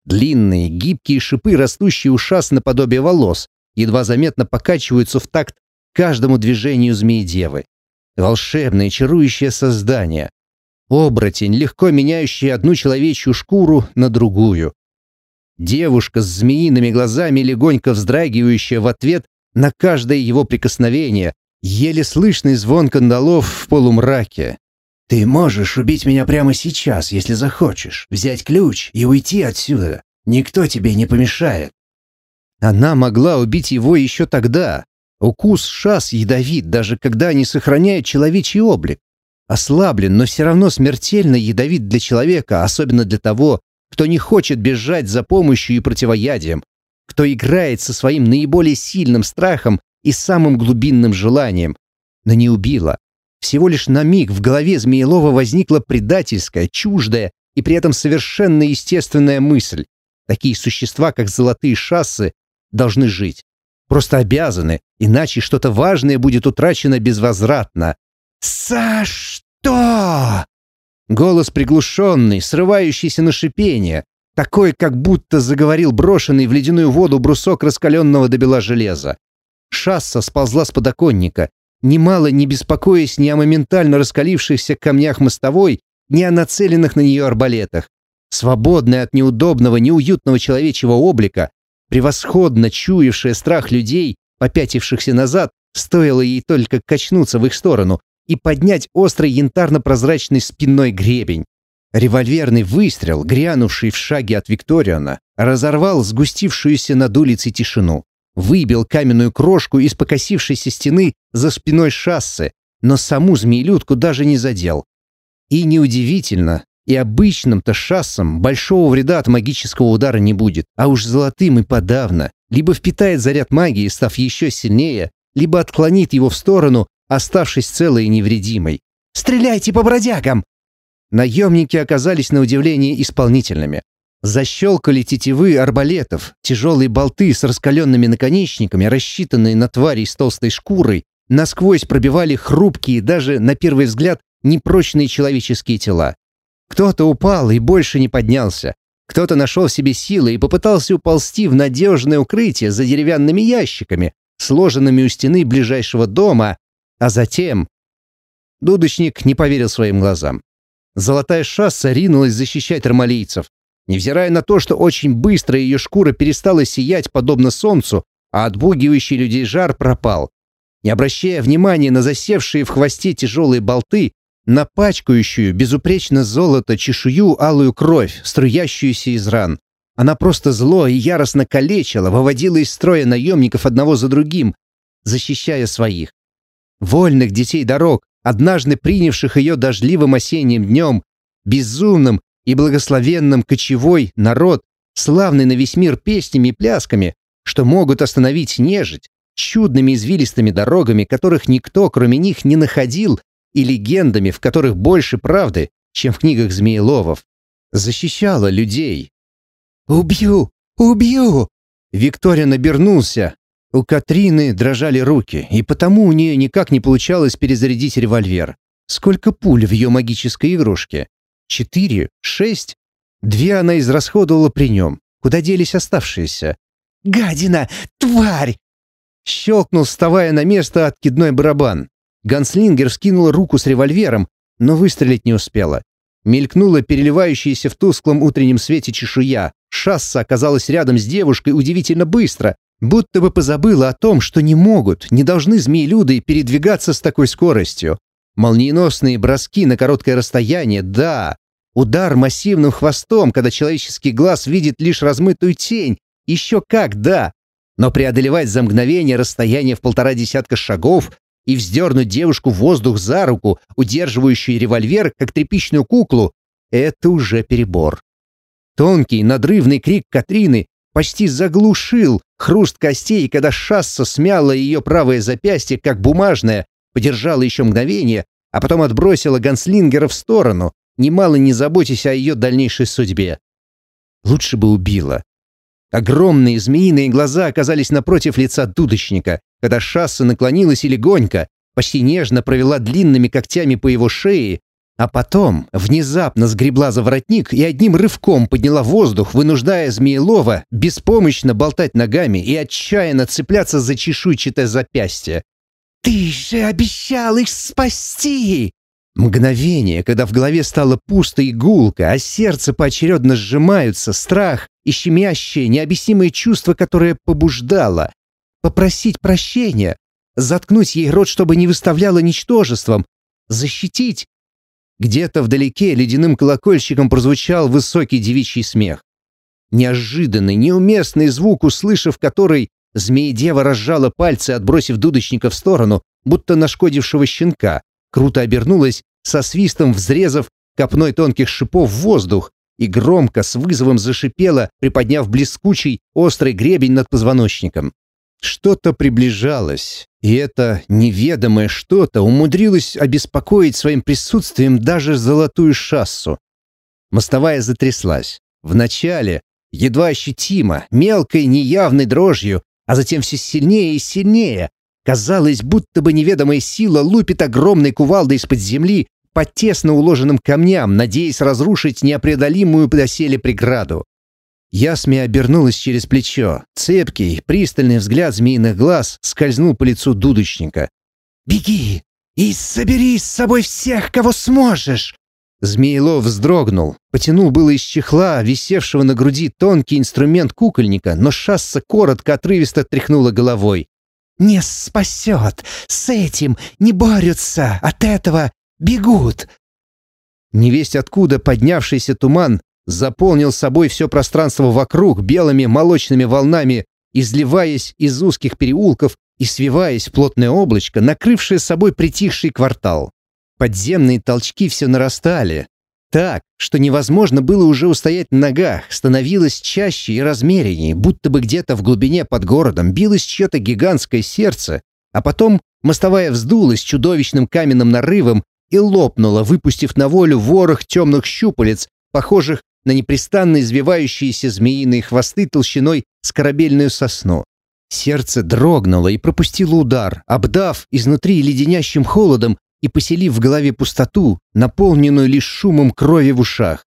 Длинные, гибкие шипы, растущие у шас наподобие волос, едва заметно покачиваются в такт каждому движению змеи-девы. Волшебное, чарующее создание, Оборотень, легко меняющий одну человечью шкуру на другую. Девушка с змеиными глазами, легонько вздрагивающая в ответ на каждое его прикосновение, еле слышный звон кандалов в полумраке. «Ты можешь убить меня прямо сейчас, если захочешь, взять ключ и уйти отсюда. Никто тебе не помешает». Она могла убить его еще тогда. Укус шас ядовит, даже когда не сохраняет человечий облик. Ослаблен, но все равно смертельно ядовит для человека, особенно для того, кто не хочет бежать за помощью и противоядием, кто играет со своим наиболее сильным страхом и самым глубинным желанием, но не убила. Всего лишь на миг в голове Змеелова возникла предательская, чуждая и при этом совершенно естественная мысль. Такие существа, как золотые шассы, должны жить. Просто обязаны, иначе что-то важное будет утрачено безвозвратно. «За что?» Голос приглушенный, срывающийся на шипение, такой, как будто заговорил брошенный в ледяную воду брусок раскаленного до бела железа. Шасса сползла с подоконника, немало не беспокоясь ни о моментально раскалившихся камнях мостовой, ни о нацеленных на нее арбалетах. Свободная от неудобного, неуютного человечьего облика, превосходно чуявшая страх людей, попятившихся назад, стоило ей только качнуться в их сторону, и поднять острый янтарно-прозрачный спинной гребень. Револьверный выстрел, грянувший в шаге от Викториана, разорвал сгустившуюся над улицей тишину, выбил каменную крошку из покосившейся стены за спиной шассы, но саму змеелюдку даже не задел. И неудивительно, и обычным-то шассом большого вреда от магического удара не будет, а уж золотым и подавно. Либо впитает заряд магии, став еще сильнее, либо отклонит его в сторону, оставшись целой и невредимой. «Стреляйте по бродягам!» Наемники оказались на удивление исполнительными. Защелкали тетивы арбалетов, тяжелые болты с раскаленными наконечниками, рассчитанные на твари с толстой шкурой, насквозь пробивали хрупкие, даже на первый взгляд, непрочные человеческие тела. Кто-то упал и больше не поднялся. Кто-то нашел в себе силы и попытался уползти в надежное укрытие за деревянными ящиками, сложенными у стены ближайшего дома, а затем... Дудочник не поверил своим глазам. Золотая шасса ринулась защищать ромалийцев. Невзирая на то, что очень быстро ее шкура перестала сиять подобно солнцу, а отбугивающий людей жар пропал. Не обращая внимания на засевшие в хвосте тяжелые болты, на пачкающую безупречно золото чешую алую кровь, струящуюся из ран. Она просто зло и яростно калечила, выводила из строя наемников одного за другим, защищая своих вольных детей дорог, однажды принявших ее дождливым осенним днем, безумным и благословенным кочевой народ, славный на весь мир песнями и плясками, что могут остановить нежить, чудными извилистыми дорогами, которых никто, кроме них, не находил, и легендами, в которых больше правды, чем в книгах Змееловов. Защищала людей. «Убью! Убью!» Викторин обернулся. У Катрины дрожали руки, и потому у нее никак не получалось перезарядить револьвер. Сколько пуль в ее магической игрушке? Четыре? Шесть? Две она израсходовала при нем. Куда делись оставшиеся? «Гадина! Тварь!» Щелкнул, вставая на место, откидной барабан. Ганслингер скинул руку с револьвером, но выстрелить не успела. Мелькнула переливающаяся в тусклом утреннем свете чешуя. Шасса оказалась рядом с девушкой удивительно быстро, будто бы позабыла о том, что не могут, не должны змеи-люды передвигаться с такой скоростью. Молниеносные броски на короткое расстояние, да. Удар массивным хвостом, когда человеческий глаз видит лишь размытую тень. Еще как, да. Но преодолевать за мгновение расстояние в полтора десятка шагов и вздернуть девушку в воздух за руку, удерживающую револьвер, как тряпичную куклу, это уже перебор. Тонкий, надрывный крик Катрины почти заглушил хруст костей, когда шасса смяла ее правое запястье, как бумажное, подержала еще мгновение, а потом отбросила ганслингера в сторону, немало не заботясь о ее дальнейшей судьбе. Лучше бы убила. Огромные змеиные глаза оказались напротив лица дудочника, когда шасса наклонилась и легонько, почти нежно провела длинными когтями по его шее, а потом внезапно сгребла за воротник и одним рывком подняла воздух, вынуждая Змеелова беспомощно болтать ногами и отчаянно цепляться за чешуйчатое запястье. «Ты же обещал их спасти!» Мгновение, когда в голове стало пусто и гулко, а сердце поочередно сжимаются, страх и щемящее, необъяснимое чувство, которое побуждало. Попросить прощения, заткнуть ей рот, чтобы не выставляла ничтожеством, защитить. Где-то вдалеке ледяным колокольчиком прозвучал высокий девичий смех. Неожиданный, неуместный звук, услышав который, змеедева разжала пальцы, отбросив дудочника в сторону, будто нашкодившего щенка, круто обернулась со свистом взрезав копной тонких шипов в воздух и громко с вызовом зашипела, приподняв блескучий острый гребень над позвоночником. Что-то приближалось, и это неведомое что-то умудрилось обеспокоить своим присутствием даже золотую шассу. Мостовая затряслась. Вначале, едва ощутимо, мелкой неявной дрожью, а затем все сильнее и сильнее, Казалось, будто бы неведомая сила лупит огромной кувалдой из-под земли по тесно уложенным камням, надеясь разрушить непреодолимую доселе преграду. Ясми обернулась через плечо. Цепкий, пристальный взгляд змеиных глаз скользнул по лицу дудочника. «Беги и собери с собой всех, кого сможешь!» Змеелов вздрогнул, потянул было из чехла, висевшего на груди тонкий инструмент кукольника, но шасса коротко отрывисто тряхнула головой. Не спасет. С этим не борются. От этого бегут. Невесть откуда поднявшийся туман заполнил собой все пространство вокруг белыми молочными волнами, изливаясь из узких переулков и свиваясь в плотное облачко, накрывшее собой притихший квартал. Подземные толчки все нарастали, так, что невозможно было уже устоять на ногах, становилось чаще и размереннее, будто бы где-то в глубине под городом билось чье-то гигантское сердце, а потом мостовая вздулась чудовищным каменным нарывом и лопнула, выпустив на волю ворох темных щупалец, похожих на непрестанно извивающиеся змеиные хвосты толщиной с корабельную сосну. Сердце дрогнуло и пропустило удар, обдав изнутри леденящим холодом и поселив в голове пустоту, наполненную лишь шумом крови в ушах.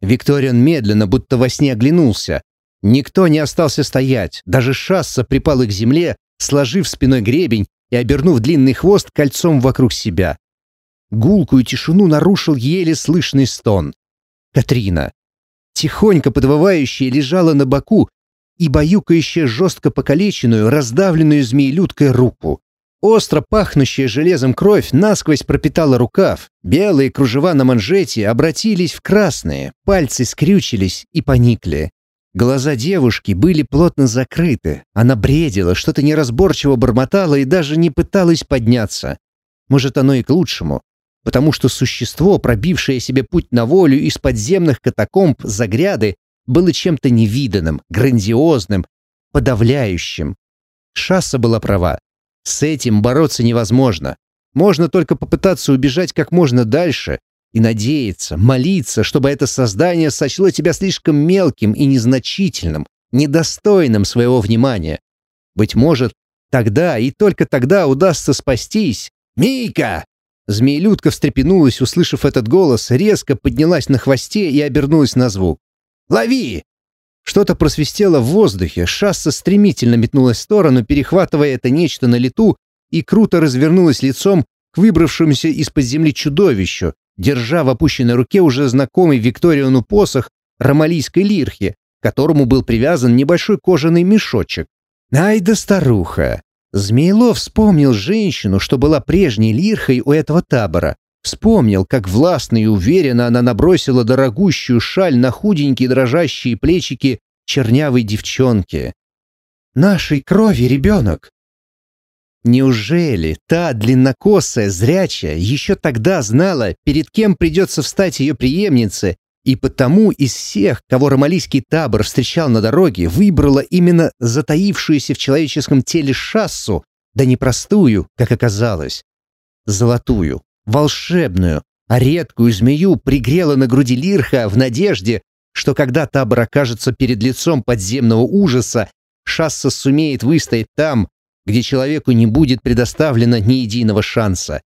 Викториан медленно, будто во сне оглянулся. Никто не остался стоять, даже шасса припала к земле, сложив спиной гребень и обернув длинный хвост кольцом вокруг себя. Гулкую тишину нарушил еле слышный стон. Катрина, тихонько подвывающая, лежала на боку и баюкающая жестко покалеченную, раздавленную змеелюдкой руку. Остро пахнущая железом кровь насквозь пропитала рукав. Белые кружева на манжете обратились в красные, пальцы скрючились и поникли. Глаза девушки были плотно закрыты. Она бредила, что-то неразборчиво бормотала и даже не пыталась подняться. Может, оно и к лучшему, потому что существо, пробившее себе путь на волю из подземных катакомб Загряды, было чем-то невиданным, грандиозным, подавляющим. Шасса была права. С этим бороться невозможно. Можно только попытаться убежать как можно дальше и надеяться, молиться, чтобы это создание сочло тебя слишком мелким и незначительным, недостойным своего внимания. Быть может, тогда и только тогда удастся спастись. «Мийка!» Змеелюдка встрепенулась, услышав этот голос, резко поднялась на хвосте и обернулась на звук. «Лови!» Что-то просвистело в воздухе, шасса стремительно метнулась в сторону, перехватывая это нечто на лету, и круто развернулась лицом к выбравшемуся из-под земли чудовищу, держа в опущенной руке уже знакомый Викториону посох ромалийской лирхи, к которому был привязан небольшой кожаный мешочек. Ай да старуха! Змеилов вспомнил женщину, что была прежней лирхой у этого табора. Вспомнил, как властно и уверенно она набросила дорогущую шаль на худенькие дрожащие плечики чернявой девчонки. «Нашей крови ребенок!» Неужели та длиннокосая, зрячая, еще тогда знала, перед кем придется встать ее преемнице, и потому из всех, кого ромалийский табор встречал на дороге, выбрала именно затаившуюся в человеческом теле шассу, да не простую, как оказалось, золотую, волшебную, а редкую змею пригрела на груди Лирха в надежде, что когда табор окажется перед лицом подземного ужаса, шасса сумеет выстоять там, где человеку не будет предоставлено ни единого шанса.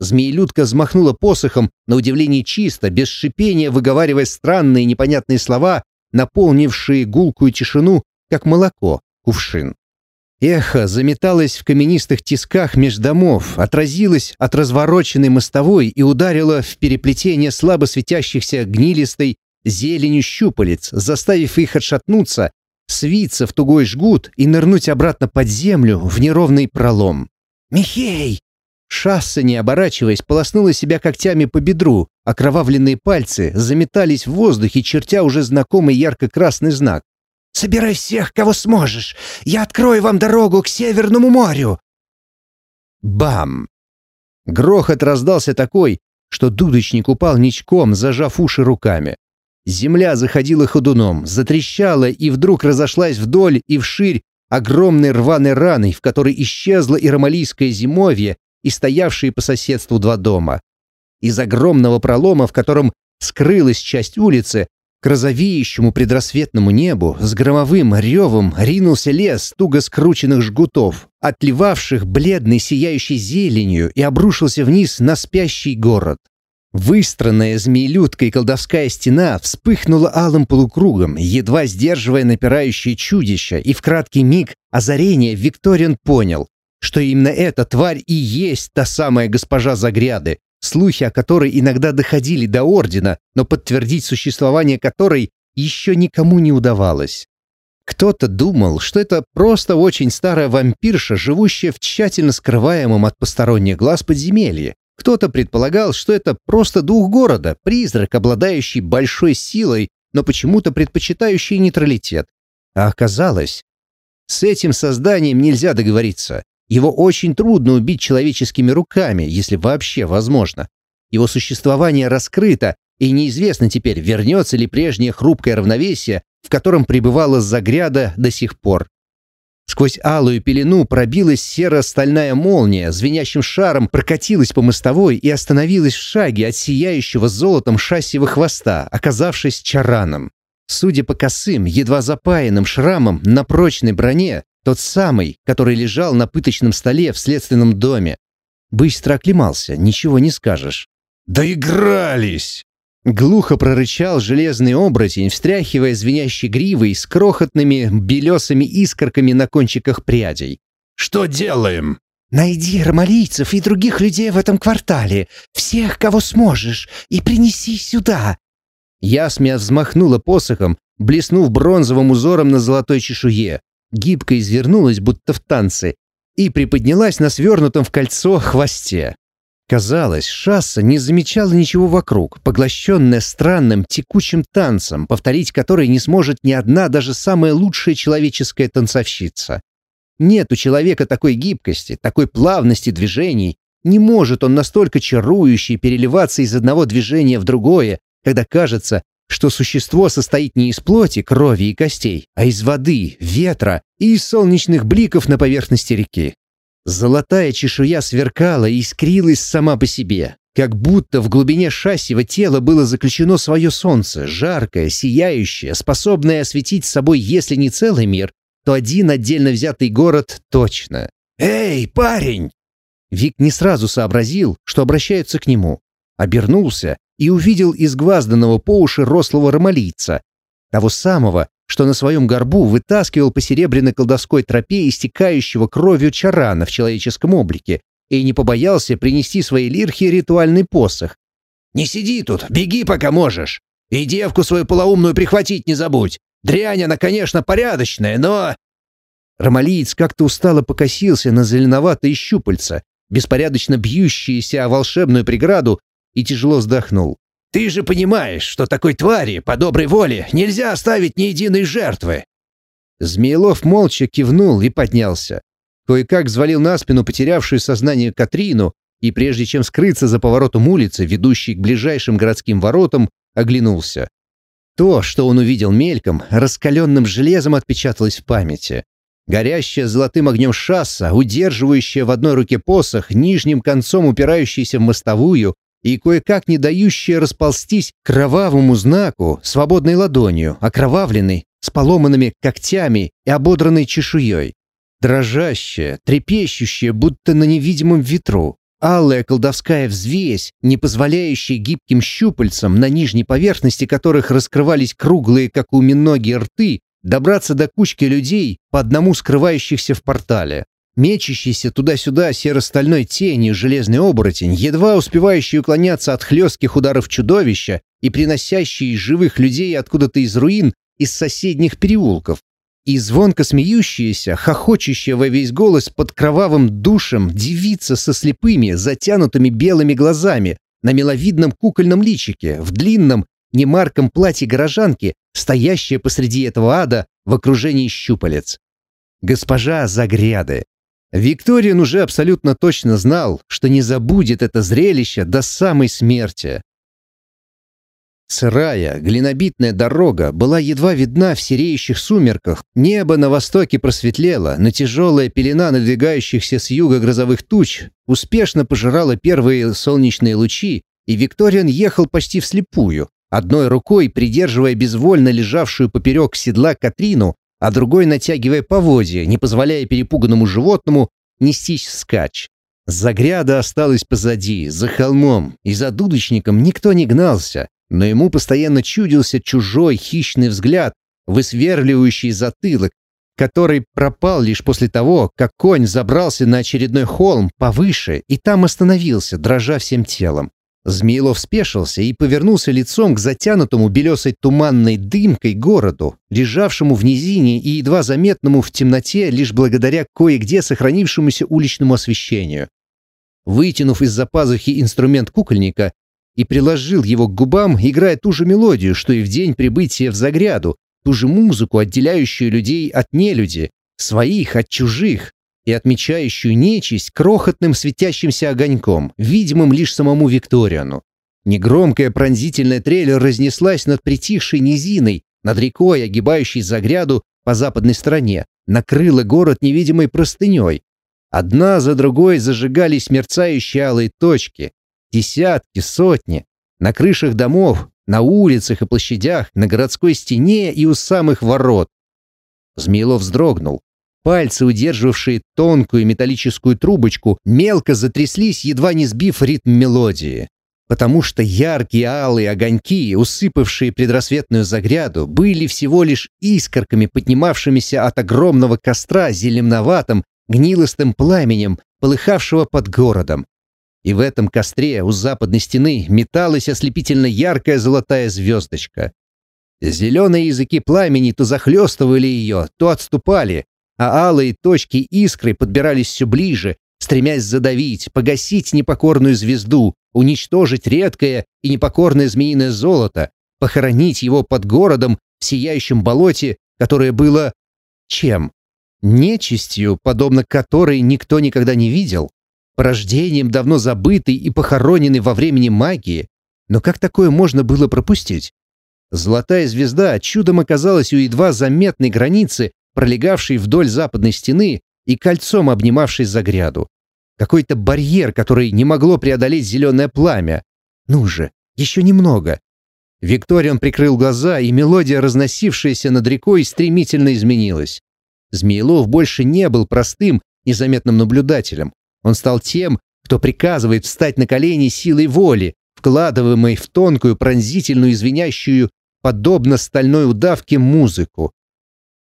Змеелюдка взмахнула посохом, на удивление чисто, без шипения выговаривая странные непонятные слова, наполнившие гулкую тишину, как молоко, кувшин. Эхо заметалось в каменистых тисках меж домов, отразилось от развороченной мостовой и ударило в переплетение слабо светящихся гнилистой зеленью щупалец, заставив их отшатнуться, свиться в тугой жгут и нырнуть обратно под землю в неровный пролом. «Михей!» Шасса, не оборачиваясь, полоснула себя когтями по бедру, окровавленные пальцы заметались в воздухе, чертя уже знакомый ярко-красный знак. «Собирай всех, кого сможешь! Я открою вам дорогу к Северному морю!» Бам! Грохот раздался такой, что дудочник упал ничком, зажав уши руками. Земля заходила ходуном, затрещала и вдруг разошлась вдоль и вширь огромной рваной раной, в которой исчезло и ромалийское зимовье, и стоявшие по соседству два дома. Из огромного пролома, в котором скрылась часть улицы, к розовеющему предрассветному небу с громовым ревом ринулся лес туго скрученных жгутов, отливавших бледной сияющей зеленью и обрушился вниз на спящий город. Выстранная змеелюдкой колдовская стена вспыхнула алым полукругом, едва сдерживая напирающее чудище, и в краткий миг озарения Викториан понял, что именно эта тварь и есть та самая госпожа Загряды, слухи о которой иногда доходили до Ордена, но подтвердить существование которой еще никому не удавалось. Кто-то думал, что это просто очень старая вампирша, живущая в тщательно скрываемом от посторонних глаз подземелье. Кто-то предполагал, что это просто дух города, призрак, обладающий большой силой, но почему-то предпочитающий нейтралитет. А оказалось, с этим созданием нельзя договориться. Его очень трудно убить человеческими руками, если вообще возможно. Его существование раскрыто, и неизвестно теперь, вернется ли прежнее хрупкое равновесие, в котором пребывала Загряда до сих пор. Сквозь алую пелену пробилась серо-стальная молния, звенящим шаром прокатилась по мостовой и остановилась в шаге от сияющего золотом шассива хвоста, оказавшись чараном. Судя по косым, едва запаянным шрамам на прочной броне, тот самый, который лежал на пыточном столе в следственном доме. Быстро оклемался, ничего не скажешь. «Доигрались!» Глухо прорычал железный оборотень, встряхивая звенящей гривой с крохотными белесыми искорками на кончиках прядей. «Что делаем?» «Найди ромалийцев и других людей в этом квартале, всех, кого сможешь, и принеси сюда!» Ясмия взмахнула посохом, блеснув бронзовым узором на золотой чешуе гибко извернулась, будто в танце, и приподнялась на свернутом в кольцо хвосте. Казалось, шасса не замечала ничего вокруг, поглощенная странным текучим танцем, повторить который не сможет ни одна даже самая лучшая человеческая танцовщица. Нет у человека такой гибкости, такой плавности движений, не может он настолько чарующе переливаться из одного движения в другое, когда кажется, что существо состоит не из плоти, крови и костей, а из воды, ветра и из солнечных бликов на поверхности реки. Золотая чешуя сверкала и искрилась сама по себе, как будто в глубине шассива тела было заключено свое солнце, жаркое, сияющее, способное осветить собой, если не целый мир, то один отдельно взятый город точно. «Эй, парень!» Вик не сразу сообразил, что обращаются к нему. Обернулся и увидел изгвазданного по уши рослого ромалийца, того самого, что на своем горбу вытаскивал по серебряной колдовской тропе истекающего кровью чарана в человеческом облике и не побоялся принести своей лирхе ритуальный посох. «Не сиди тут, беги, пока можешь. И девку свою полоумную прихватить не забудь. Дрянь она, конечно, порядочная, но...» Ромалиец как-то устало покосился на зеленоватые щупальца, беспорядочно бьющиеся о волшебную преграду, и тяжело вздохнул. «Ты же понимаешь, что такой твари, по доброй воле, нельзя оставить ни единой жертвы!» Змеелов молча кивнул и поднялся. Кое-как взвалил на спину потерявшую сознание Катрину и, прежде чем скрыться за поворотом улицы, ведущей к ближайшим городским воротам, оглянулся. То, что он увидел мельком, раскаленным железом отпечаталось в памяти. Горящая золотым огнем шасса, удерживающая в одной руке посох, нижним концом упирающийся в мостовую, и кое-как не дающая расползтись кровавому знаку свободной ладонью, окровавленной, с поломанными когтями и ободранной чешуей. Дрожащая, трепещущая, будто на невидимом ветру. Алая колдовская взвесь, не позволяющая гибким щупальцам, на нижней поверхности которых раскрывались круглые, как у миноги, рты, добраться до кучки людей, по одному скрывающихся в портале. Мечащийся туда-сюда серо-стальной тенью железный оборотень, едва успевающий уклоняться от хлестких ударов чудовища и приносящий живых людей откуда-то из руин, из соседних переулков. И звонко смеющаяся, хохочущая во весь голос под кровавым душем девица со слепыми, затянутыми белыми глазами, на миловидном кукольном личике, в длинном, немарком платье горожанки, стоящая посреди этого ада в окружении щупалец. Госпожа Загряды, Викториан уже абсолютно точно знал, что не забудет это зрелище до самой смерти. Сырая, глинобитная дорога была едва видна в сереющих сумерках, небо на востоке просветлело, но тяжелая пелена надвигающихся с юга грозовых туч успешно пожирала первые солнечные лучи, и Викториан ехал почти вслепую, одной рукой придерживая безвольно лежавшую поперек седла Катрину, а другой натягивая поводья, не позволяя перепуганному животному нестись вскачь. Загряда осталась позади, за холмом, и за дудочником никто не гнался, но ему постоянно чудился чужой хищный взгляд, высверливающий затылок, который пропал лишь после того, как конь забрался на очередной холм повыше и там остановился, дрожа всем телом. Змеилов спешился и повернулся лицом к затянутому белесой туманной дымкой городу, лежавшему в низине и едва заметному в темноте лишь благодаря кое-где сохранившемуся уличному освещению. Вытянув из-за пазухи инструмент кукольника и приложил его к губам, играя ту же мелодию, что и в день прибытия в Загряду, ту же музыку, отделяющую людей от нелюди, своих от чужих, и отмечающую нечисть крохотным светящимся огоньком, видимым лишь самому Викториану. Негромкая пронзительная трель разнеслась над притихшей низиной, над рекой, огибающей загряду по западной стороне, накрыла город невидимой простыней. Одна за другой зажигались мерцающие алые точки. Десятки, сотни. На крышах домов, на улицах и площадях, на городской стене и у самых ворот. Змеилов вздрогнул. Пальцы, удерживавшие тонкую металлическую трубочку, мелко затряслись, едва не сбив ритм мелодии. Потому что яркие алые огоньки, усыпавшие предрассветную загряду, были всего лишь искорками, поднимавшимися от огромного костра зеленоватым, гнилостым пламенем, полыхавшего под городом. И в этом костре у западной стены металась ослепительно яркая золотая звездочка. Зеленые языки пламени то захлестывали ее, то отступали, а алые точки искры подбирались все ближе, стремясь задавить, погасить непокорную звезду, уничтожить редкое и непокорное змеиное золото, похоронить его под городом в сияющем болоте, которое было... чем? Нечистью, подобно которой никто никогда не видел, порождением давно забытой и похороненной во времени магии. Но как такое можно было пропустить? Золотая звезда чудом оказалась у едва заметной границы, пролегавшей вдоль западной стены и кольцом обнимавшей загряду. Какой-то барьер, который не могло преодолеть зеленое пламя. Ну же, еще немного. Викториан прикрыл глаза, и мелодия, разносившаяся над рекой, стремительно изменилась. Змеелов больше не был простым, незаметным наблюдателем. Он стал тем, кто приказывает встать на колени силой воли, вкладываемой в тонкую, пронзительную, извиняющую, подобно стальной удавке, музыку.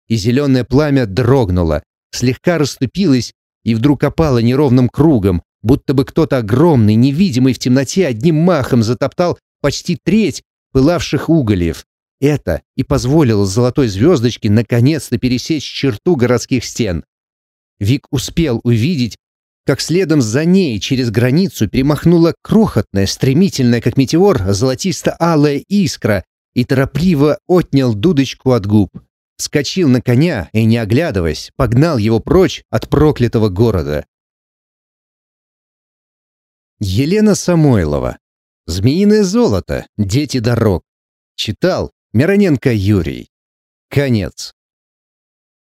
И зеленое пламя дрогнуло, слегка расступилось и вдруг опало неровным кругом, будто бы кто-то огромный, невидимый в темноте, одним махом затоптал почти треть пылавших угольев. Это и позволило золотой звездочке наконец-то пересечь черту городских стен. Вик успел увидеть, как следом за ней через границу перемахнула крохотная, стремительная, как метеор, золотисто-алая искра и торопливо отнял дудочку от губ. Вскочил на коня и, не оглядываясь, погнал его прочь от проклятого города. Елена Самойлова. «Змеиное золото. Дети дорог». Читал Мироненко Юрий. Конец.